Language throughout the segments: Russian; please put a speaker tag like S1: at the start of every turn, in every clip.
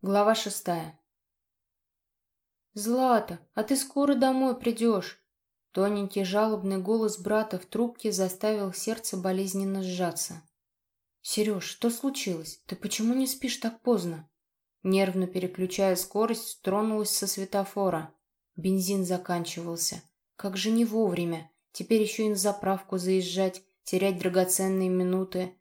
S1: Глава шестая. «Злата, а ты скоро домой придешь?» Тоненький жалобный голос брата в трубке заставил сердце болезненно сжаться. «Сереж, что случилось? Ты почему не спишь так поздно?» Нервно переключая скорость, тронулась со светофора. Бензин заканчивался. Как же не вовремя. Теперь еще и на заправку заезжать, терять драгоценные минуты.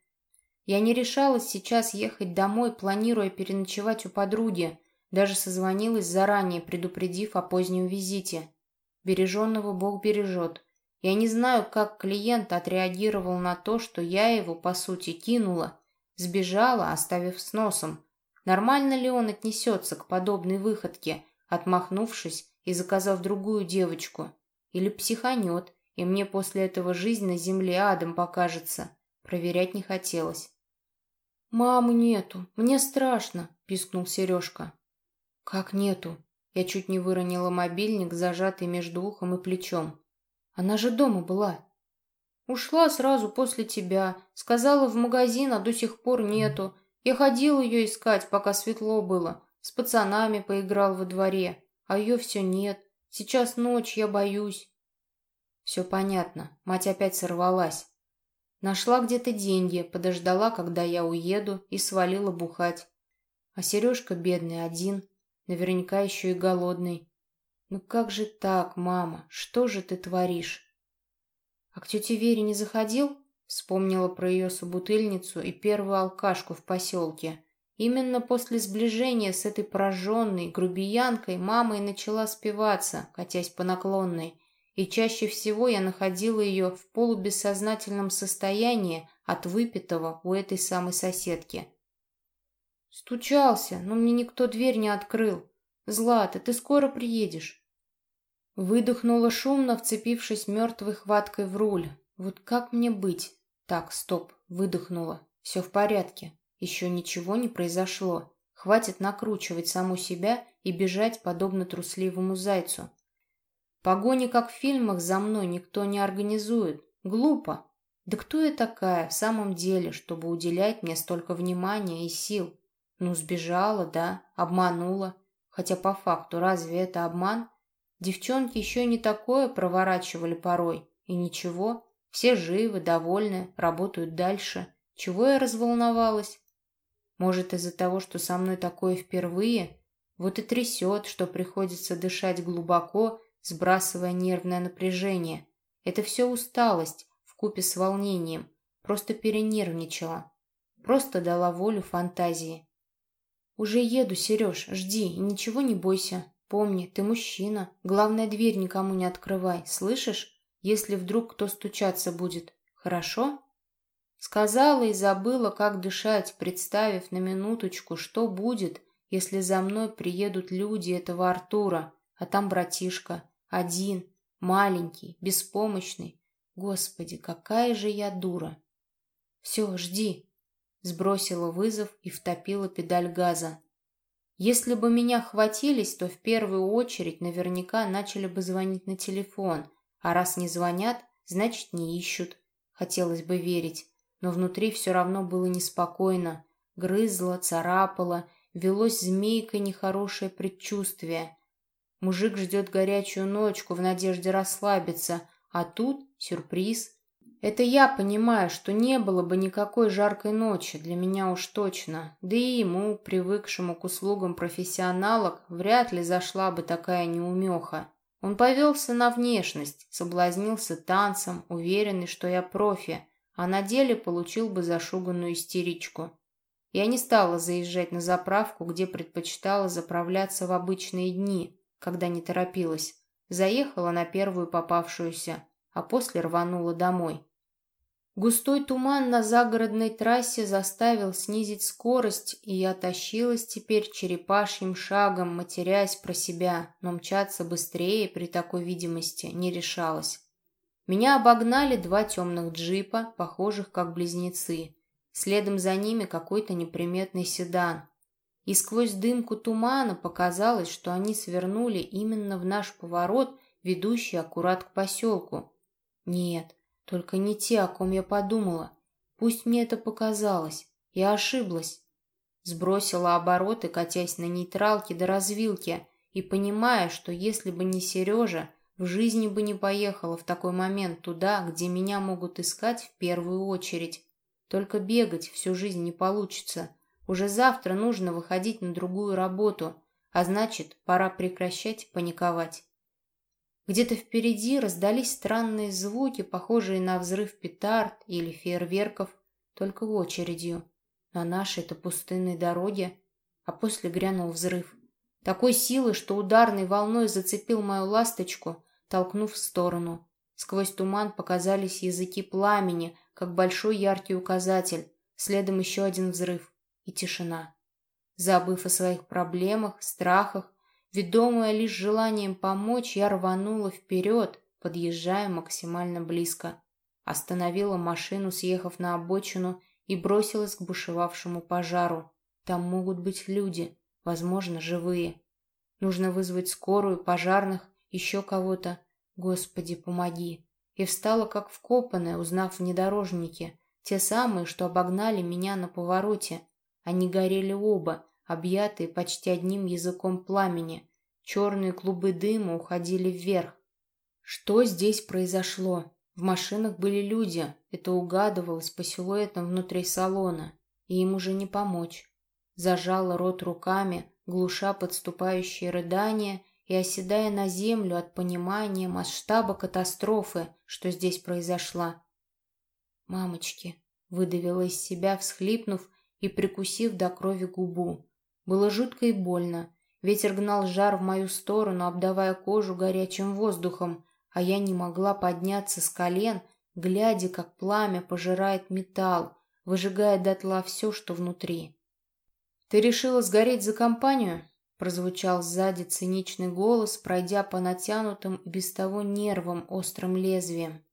S1: Я не решалась сейчас ехать домой, планируя переночевать у подруги. Даже созвонилась заранее, предупредив о позднем визите. Береженного Бог бережет. Я не знаю, как клиент отреагировал на то, что я его, по сути, кинула. Сбежала, оставив с носом. Нормально ли он отнесется к подобной выходке, отмахнувшись и заказав другую девочку? Или психанет, и мне после этого жизнь на земле адом покажется? Проверять не хотелось. «Мамы нету, мне страшно», — пискнул Сережка. «Как нету?» Я чуть не выронила мобильник, зажатый между ухом и плечом. «Она же дома была». «Ушла сразу после тебя. Сказала в магазин, а до сих пор нету. Я ходил ее искать, пока светло было. С пацанами поиграл во дворе. А ее все нет. Сейчас ночь, я боюсь». «Все понятно. Мать опять сорвалась. Нашла где-то деньги, подождала, когда я уеду, и свалила бухать. А Сережка бедный один, наверняка еще и голодный. Ну как же так, мама, что же ты творишь? А к тете Вере не заходил? Вспомнила про ее собутыльницу и первую алкашку в поселке. Именно после сближения с этой пораженной грубиянкой мама и начала спиваться, катясь по наклонной и чаще всего я находила ее в полубессознательном состоянии от выпитого у этой самой соседки. Стучался, но мне никто дверь не открыл. Злата, ты скоро приедешь. Выдохнула шумно, вцепившись мертвой хваткой в руль. Вот как мне быть? Так, стоп, выдохнула. Все в порядке. Еще ничего не произошло. Хватит накручивать саму себя и бежать, подобно трусливому зайцу. Погони, как в фильмах, за мной никто не организует. Глупо. Да кто я такая в самом деле, чтобы уделять мне столько внимания и сил? Ну, сбежала, да, обманула. Хотя по факту, разве это обман? Девчонки еще не такое проворачивали порой. И ничего, все живы, довольны, работают дальше. Чего я разволновалась? Может, из-за того, что со мной такое впервые? Вот и трясет, что приходится дышать глубоко сбрасывая нервное напряжение. Это все усталость в купе с волнением. Просто перенервничала. Просто дала волю фантазии. «Уже еду, Сереж, жди ничего не бойся. Помни, ты мужчина. Главное, дверь никому не открывай, слышишь? Если вдруг кто стучаться будет. Хорошо?» Сказала и забыла, как дышать, представив на минуточку, что будет, если за мной приедут люди этого Артура, а там братишка, один, маленький, беспомощный. Господи, какая же я дура. Все, жди. Сбросила вызов и втопила педаль газа. Если бы меня хватились, то в первую очередь наверняка начали бы звонить на телефон, а раз не звонят, значит не ищут. Хотелось бы верить, но внутри все равно было неспокойно. Грызло, царапало, велось змейкой нехорошее предчувствие. Мужик ждет горячую ночку в надежде расслабиться, а тут сюрприз. Это я понимаю, что не было бы никакой жаркой ночи, для меня уж точно. Да и ему, привыкшему к услугам профессионалок, вряд ли зашла бы такая неумеха. Он повелся на внешность, соблазнился танцем, уверенный, что я профи, а на деле получил бы зашуганную истеричку. Я не стала заезжать на заправку, где предпочитала заправляться в обычные дни, когда не торопилась. Заехала на первую попавшуюся, а после рванула домой. Густой туман на загородной трассе заставил снизить скорость, и я тащилась теперь черепашьим шагом, матерясь про себя, но мчаться быстрее при такой видимости не решалась. Меня обогнали два темных джипа, похожих как близнецы. Следом за ними какой-то неприметный седан, и сквозь дымку тумана показалось, что они свернули именно в наш поворот, ведущий аккурат к поселку. Нет, только не те, о ком я подумала. Пусть мне это показалось. Я ошиблась. Сбросила обороты, катясь на нейтралке до развилки, и понимая, что если бы не Сережа, в жизни бы не поехала в такой момент туда, где меня могут искать в первую очередь. Только бегать всю жизнь не получится. Уже завтра нужно выходить на другую работу, а значит, пора прекращать паниковать. Где-то впереди раздались странные звуки, похожие на взрыв петард или фейерверков, только очередью. На нашей-то пустынной дороге, а после грянул взрыв. Такой силы, что ударной волной зацепил мою ласточку, толкнув в сторону. Сквозь туман показались языки пламени, как большой яркий указатель, следом еще один взрыв и тишина. Забыв о своих проблемах, страхах, Ведомая лишь желанием помочь, я рванула вперед, подъезжая максимально близко. Остановила машину, съехав на обочину, и бросилась к бушевавшему пожару. Там могут быть люди, возможно, живые. Нужно вызвать скорую, пожарных, еще кого-то. Господи, помоги. И встала как вкопанная, узнав внедорожники. Те самые, что обогнали меня на повороте. Они горели оба, объятые почти одним языком пламени. Черные клубы дыма уходили вверх. Что здесь произошло? В машинах были люди, это угадывалось по силуэтам внутри салона, и им уже не помочь. Зажала рот руками, глуша подступающие рыдания и оседая на землю от понимания масштаба катастрофы, что здесь произошла. «Мамочки!» — выдавила из себя, всхлипнув и прикусив до крови губу. Было жутко и больно. Ветер гнал жар в мою сторону, обдавая кожу горячим воздухом, а я не могла подняться с колен, глядя, как пламя пожирает металл, выжигая дотла все, что внутри. «Ты решила сгореть за компанию?» прозвучал сзади циничный голос, пройдя по натянутым и без того нервам острым лезвием.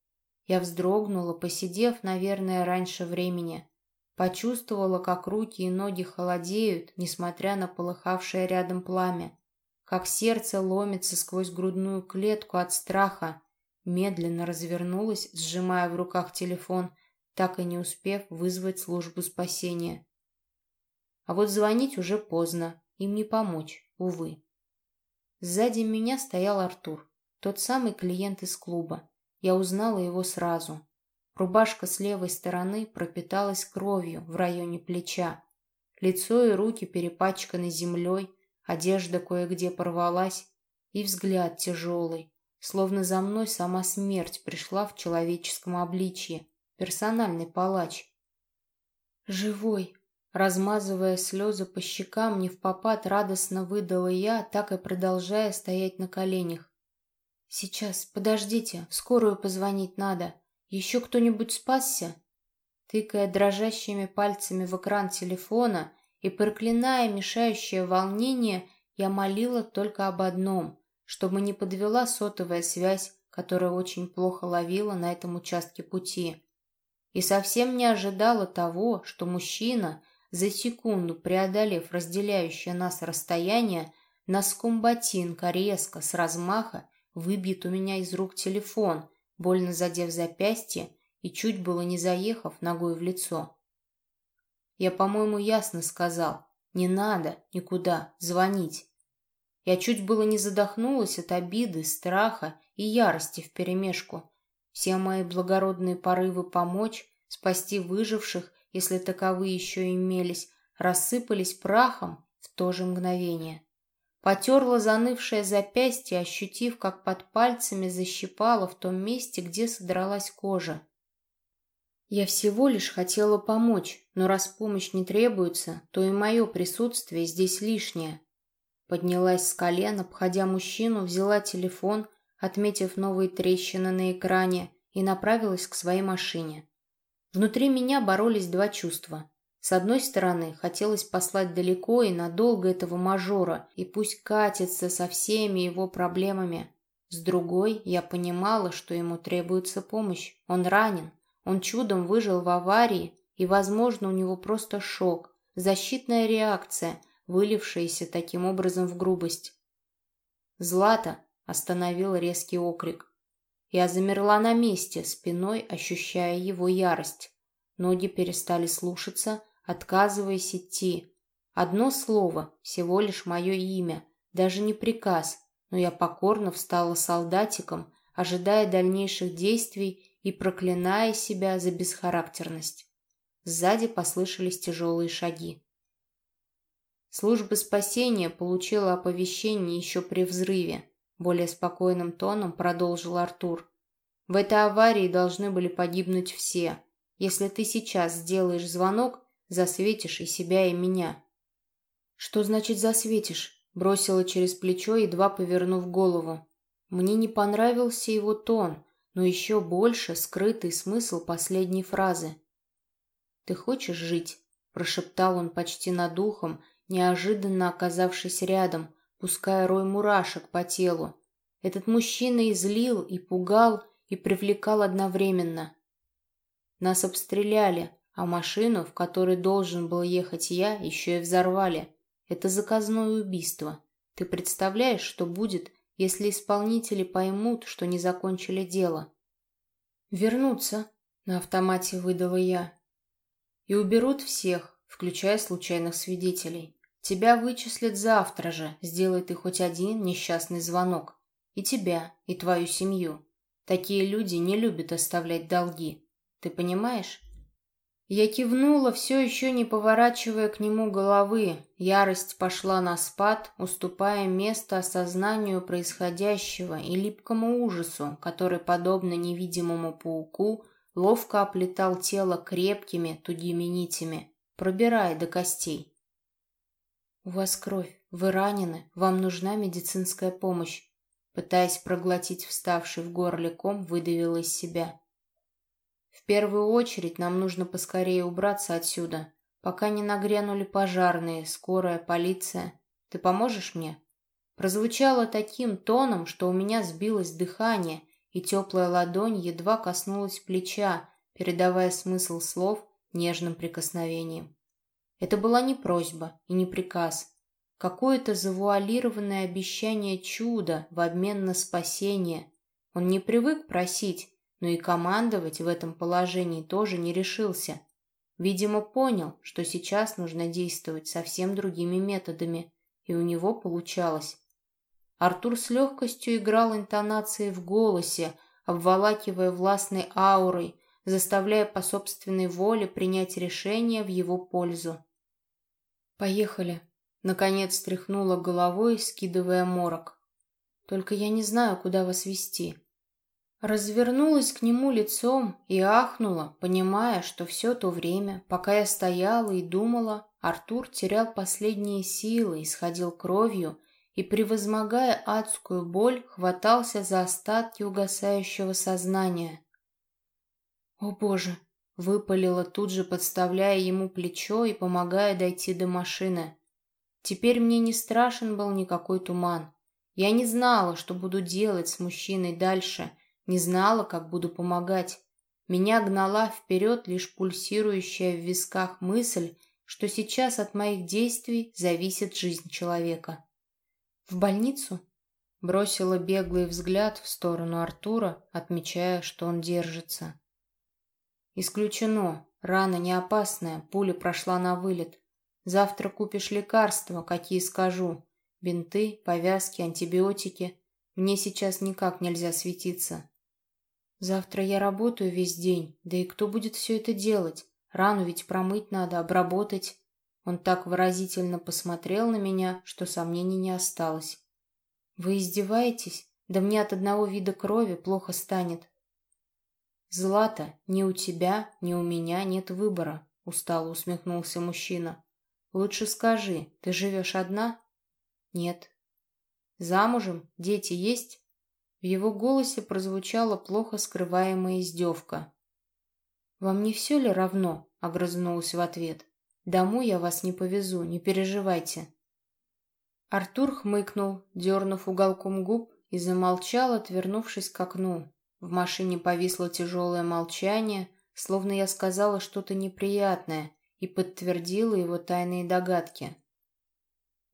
S1: Я вздрогнула, посидев, наверное, раньше времени. Почувствовала, как руки и ноги холодеют, несмотря на полыхавшее рядом пламя. Как сердце ломится сквозь грудную клетку от страха. Медленно развернулась, сжимая в руках телефон, так и не успев вызвать службу спасения. А вот звонить уже поздно, им не помочь, увы. Сзади меня стоял Артур, тот самый клиент из клуба. Я узнала его сразу. Рубашка с левой стороны пропиталась кровью в районе плеча. Лицо и руки перепачканы землей, одежда кое-где порвалась, и взгляд тяжелый, словно за мной сама смерть пришла в человеческом обличье, персональный палач. «Живой!» Размазывая слезы по щекам, не в попад радостно выдала я, так и продолжая стоять на коленях. «Сейчас, подождите, в скорую позвонить надо». Еще кто-нибудь спасся? Тыкая дрожащими пальцами в экран телефона и проклиная мешающее волнение, я молила только об одном, чтобы не подвела сотовая связь, которая очень плохо ловила на этом участке пути. И совсем не ожидала того, что мужчина, за секунду преодолев разделяющее нас расстояние, носком ботинка резко, с размаха, выбьет у меня из рук телефон — больно задев запястье и чуть было не заехав ногой в лицо. Я, по-моему, ясно сказал, не надо никуда звонить. Я чуть было не задохнулась от обиды, страха и ярости вперемешку. Все мои благородные порывы помочь, спасти выживших, если таковые еще имелись, рассыпались прахом в то же мгновение. Потерла занывшее запястье, ощутив, как под пальцами защипало в том месте, где содралась кожа. Я всего лишь хотела помочь, но раз помощь не требуется, то и мое присутствие здесь лишнее. Поднялась с колен, обходя мужчину, взяла телефон, отметив новые трещины на экране, и направилась к своей машине. Внутри меня боролись два чувства. С одной стороны, хотелось послать далеко и надолго этого мажора, и пусть катится со всеми его проблемами. С другой, я понимала, что ему требуется помощь. Он ранен, он чудом выжил в аварии, и, возможно, у него просто шок, защитная реакция, вылившаяся таким образом в грубость. «Злата!» — остановил резкий окрик. Я замерла на месте, спиной ощущая его ярость. Ноги перестали слушаться, отказываясь идти. Одно слово, всего лишь мое имя, даже не приказ, но я покорно встала солдатиком, ожидая дальнейших действий и проклиная себя за бесхарактерность. Сзади послышались тяжелые шаги. Служба спасения получила оповещение еще при взрыве. Более спокойным тоном продолжил Артур. В этой аварии должны были погибнуть все. Если ты сейчас сделаешь звонок, засветишь и себя, и меня. Что значит засветишь? Бросила через плечо, едва повернув голову. Мне не понравился его тон, но еще больше скрытый смысл последней фразы. «Ты хочешь жить?» – прошептал он почти над ухом, неожиданно оказавшись рядом, пуская рой мурашек по телу. Этот мужчина излил и пугал, и привлекал одновременно. Нас обстреляли, а машину, в которой должен был ехать я, еще и взорвали. Это заказное убийство. Ты представляешь, что будет, если исполнители поймут, что не закончили дело? Вернуться, на автомате выдала я. И уберут всех, включая случайных свидетелей. Тебя вычислят завтра же, сделай ты хоть один несчастный звонок. И тебя, и твою семью. Такие люди не любят оставлять долги. Ты понимаешь? Я кивнула, все еще не поворачивая к нему головы. Ярость пошла на спад, уступая место осознанию происходящего и липкому ужасу, который, подобно невидимому пауку, ловко оплетал тело крепкими, тугими нитями, пробирая до костей. «У вас кровь, вы ранены, вам нужна медицинская помощь», пытаясь проглотить вставший в горле ком, выдавила из себя. В первую очередь нам нужно поскорее убраться отсюда, пока не нагрянули пожарные, скорая, полиция. Ты поможешь мне?» Прозвучало таким тоном, что у меня сбилось дыхание, и теплая ладонь едва коснулась плеча, передавая смысл слов нежным прикосновением. Это была не просьба и не приказ, какое-то завуалированное обещание чуда в обмен на спасение. Он не привык просить, но и командовать в этом положении тоже не решился. Видимо, понял, что сейчас нужно действовать совсем другими методами, и у него получалось. Артур с легкостью играл интонацией в голосе, обволакивая властной аурой, заставляя по собственной воле принять решение в его пользу. «Поехали», — наконец стряхнула головой, скидывая морок. «Только я не знаю, куда вас вести. Развернулась к нему лицом и ахнула, понимая, что все то время, пока я стояла и думала, Артур терял последние силы, исходил кровью и, превозмогая адскую боль, хватался за остатки угасающего сознания. «О, Боже!» — выпалила тут же, подставляя ему плечо и помогая дойти до машины. Теперь мне не страшен был никакой туман. Я не знала, что буду делать с мужчиной дальше — не знала, как буду помогать. Меня гнала вперед лишь пульсирующая в висках мысль, что сейчас от моих действий зависит жизнь человека. «В больницу?» Бросила беглый взгляд в сторону Артура, отмечая, что он держится. «Исключено. Рана не опасная, пуля прошла на вылет. Завтра купишь лекарства, какие скажу. Бинты, повязки, антибиотики. Мне сейчас никак нельзя светиться. Завтра я работаю весь день, да и кто будет все это делать? Рану ведь промыть надо, обработать. Он так выразительно посмотрел на меня, что сомнений не осталось. Вы издеваетесь? Да мне от одного вида крови плохо станет. Злата, ни у тебя, ни у меня нет выбора, устало усмехнулся мужчина. Лучше скажи, ты живешь одна? Нет. Замужем? Дети есть? В его голосе прозвучала плохо скрываемая издевка. «Вам не все ли равно?» — огрызнулась в ответ. «Домой я вас не повезу, не переживайте». Артур хмыкнул, дернув уголком губ, и замолчал, отвернувшись к окну. В машине повисло тяжелое молчание, словно я сказала что-то неприятное и подтвердила его тайные догадки.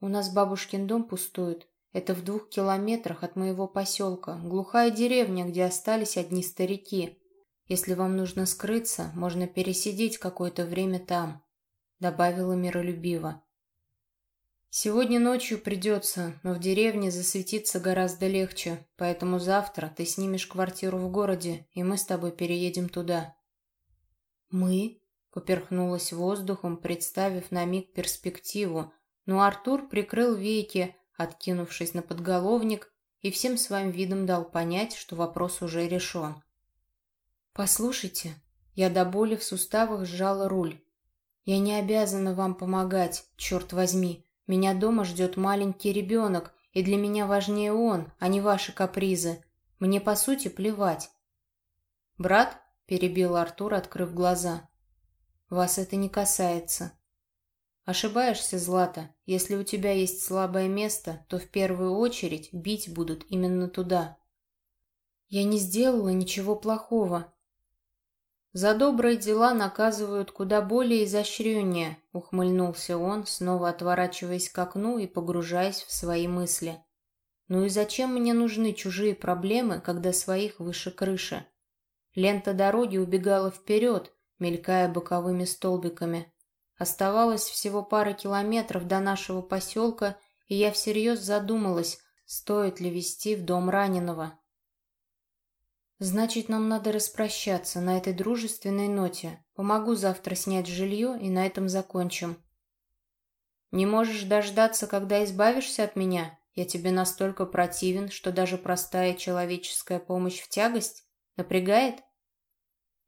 S1: «У нас бабушкин дом пустует. Это в двух километрах от моего поселка, глухая деревня, где остались одни старики. Если вам нужно скрыться, можно пересидеть какое-то время там», — добавила миролюбиво. Сегодня ночью придется, но в деревне засветиться гораздо легче, поэтому завтра ты снимешь квартиру в городе, и мы с тобой переедем туда. Мы? Поперхнулась воздухом, представив на миг перспективу, но Артур прикрыл веки, откинувшись на подголовник, и всем своим видом дал понять, что вопрос уже решен. «Послушайте», я до боли в суставах сжала руль. «Я не обязана вам помогать, черт возьми. Меня дома ждет маленький ребенок, и для меня важнее он, а не ваши капризы. Мне, по сути, плевать». «Брат?» — перебил Артур, открыв глаза. «Вас это не касается». «Ошибаешься, Злата. Если у тебя есть слабое место, то в первую очередь бить будут именно туда». «Я не сделала ничего плохого», «За добрые дела наказывают куда более изощреннее», — ухмыльнулся он, снова отворачиваясь к окну и погружаясь в свои мысли. «Ну и зачем мне нужны чужие проблемы, когда своих выше крыши?» Лента дороги убегала вперед, мелькая боковыми столбиками. Оставалось всего пара километров до нашего поселка, и я всерьез задумалась, стоит ли везти в дом раненого. Значит, нам надо распрощаться на этой дружественной ноте. Помогу завтра снять жилье и на этом закончим. Не можешь дождаться, когда избавишься от меня? Я тебе настолько противен, что даже простая человеческая помощь в тягость напрягает?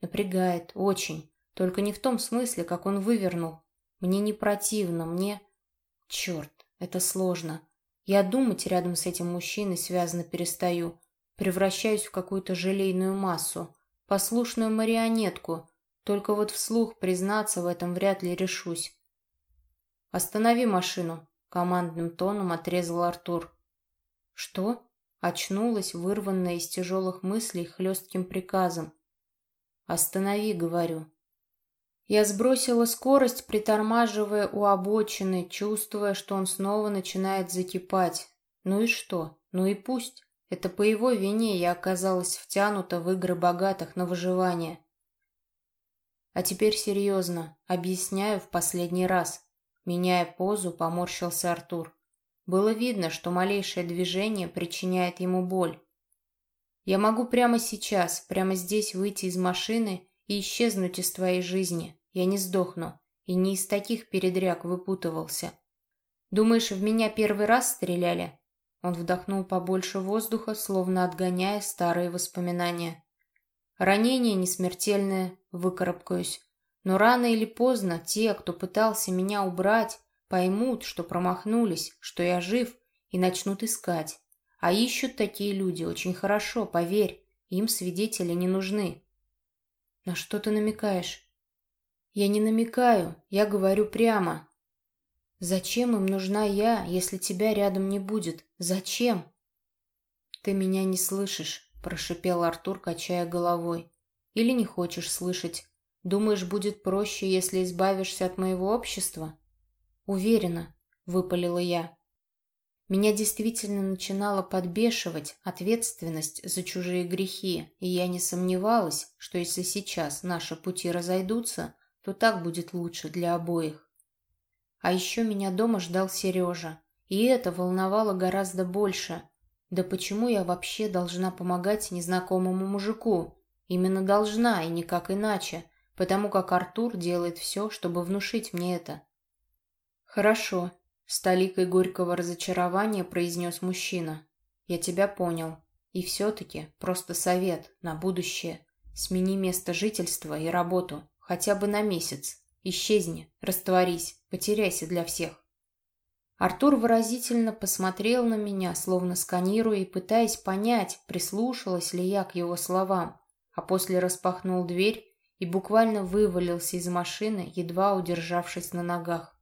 S1: Напрягает, очень. Только не в том смысле, как он вывернул. Мне не противно, мне... Черт, это сложно. Я думать рядом с этим мужчиной связано перестаю превращаюсь в какую-то желейную массу, послушную марионетку, только вот вслух признаться в этом вряд ли решусь. «Останови машину», — командным тоном отрезал Артур. «Что?» — очнулась, вырванная из тяжелых мыслей хлестким приказом. «Останови», — говорю. Я сбросила скорость, притормаживая у обочины, чувствуя, что он снова начинает закипать. Ну и что? Ну и пусть. Это по его вине я оказалась втянута в игры богатых на выживание. А теперь серьезно, объясняю в последний раз. Меняя позу, поморщился Артур. Было видно, что малейшее движение причиняет ему боль. Я могу прямо сейчас, прямо здесь выйти из машины и исчезнуть из твоей жизни. Я не сдохну. И не из таких передряг выпутывался. Думаешь, в меня первый раз стреляли? Он вдохнул побольше воздуха, словно отгоняя старые воспоминания. Ранение не смертельное, выкарабкаюсь. Но рано или поздно те, кто пытался меня убрать, поймут, что промахнулись, что я жив, и начнут искать. А ищут такие люди очень хорошо, поверь, им свидетели не нужны. На что ты намекаешь? Я не намекаю, я говорю прямо. Зачем им нужна я, если тебя рядом не будет? Зачем? Ты меня не слышишь, прошипел Артур, качая головой. Или не хочешь слышать? Думаешь, будет проще, если избавишься от моего общества? Уверена, выпалила я. Меня действительно начинала подбешивать ответственность за чужие грехи, и я не сомневалась, что если сейчас наши пути разойдутся, то так будет лучше для обоих. А еще меня дома ждал Сережа. И это волновало гораздо больше. Да почему я вообще должна помогать незнакомому мужику? Именно должна, и никак иначе, потому как Артур делает все, чтобы внушить мне это. «Хорошо», — с толикой горького разочарования произнес мужчина. «Я тебя понял. И все-таки просто совет на будущее. Смени место жительства и работу, хотя бы на месяц. Исчезни, растворись, потеряйся для всех. Артур выразительно посмотрел на меня, словно сканируя и пытаясь понять, прислушалась ли я к его словам, а после распахнул дверь и буквально вывалился из машины, едва удержавшись на ногах.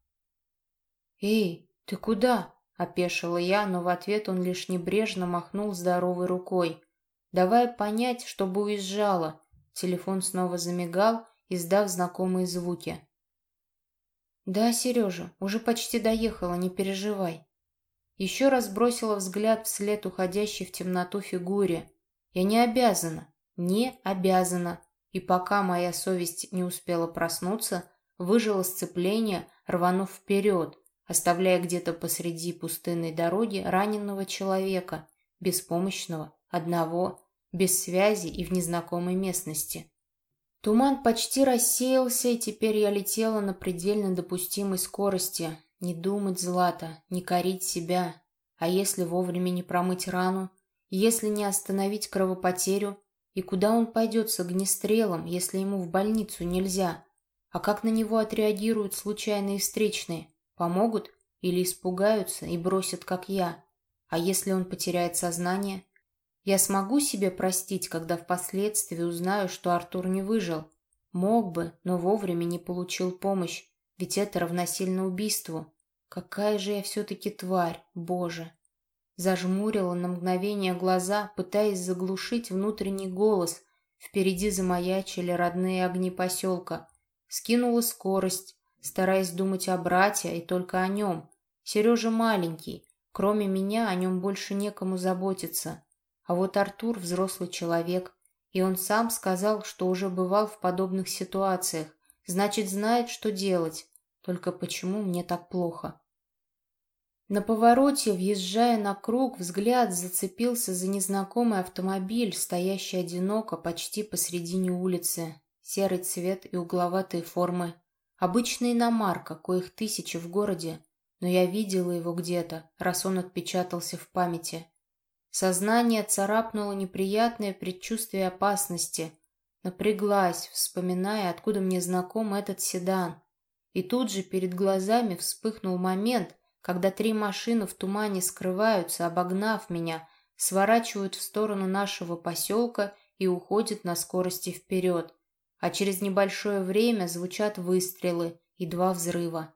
S1: «Эй, ты куда?» — опешила я, но в ответ он лишь небрежно махнул здоровой рукой. давая понять, чтобы уезжала. Телефон снова замигал, издав знакомые звуки. «Да, Сережа, уже почти доехала, не переживай». Еще раз бросила взгляд вслед уходящей в темноту фигуре. «Я не обязана, не обязана». И пока моя совесть не успела проснуться, выжила сцепление, рванув вперед, оставляя где-то посреди пустынной дороги раненого человека, беспомощного, одного, без связи и в незнакомой местности. Туман почти рассеялся, и теперь я летела на предельно допустимой скорости. Не думать, Злата, не корить себя. А если вовремя не промыть рану? Если не остановить кровопотерю? И куда он пойдет с огнестрелом, если ему в больницу нельзя? А как на него отреагируют случайные встречные? Помогут или испугаются и бросят, как я? А если он потеряет сознание? Я смогу себе простить, когда впоследствии узнаю, что Артур не выжил. Мог бы, но вовремя не получил помощь, ведь это равносильно убийству. Какая же я все-таки тварь, боже! Зажмурила на мгновение глаза, пытаясь заглушить внутренний голос. Впереди замаячили родные огни поселка. Скинула скорость, стараясь думать о брате и только о нем. Сережа маленький, кроме меня о нем больше некому заботиться. А вот Артур взрослый человек, и он сам сказал, что уже бывал в подобных ситуациях, значит, знает, что делать. Только почему мне так плохо? На повороте, въезжая на круг, взгляд зацепился за незнакомый автомобиль, стоящий одиноко почти посредине улицы. Серый цвет и угловатые формы. Обычная иномарка, коих тысячи в городе, но я видела его где-то, раз он отпечатался в памяти. Сознание царапнуло неприятное предчувствие опасности. Напряглась, вспоминая, откуда мне знаком этот седан. И тут же перед глазами вспыхнул момент, когда три машины в тумане скрываются, обогнав меня, сворачивают в сторону нашего поселка и уходят на скорости вперед. А через небольшое время звучат выстрелы и два взрыва.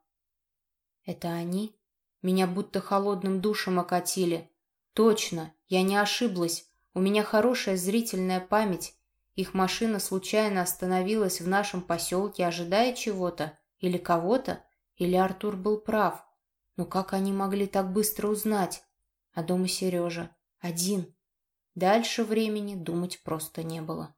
S1: Это они? Меня будто холодным душем окатили. Точно, я не ошиблась. У меня хорошая зрительная память. Их машина случайно остановилась в нашем поселке, ожидая чего-то или кого-то, или Артур был прав. Но как они могли так быстро узнать? А дома Сережа. Один. Дальше времени думать просто не было.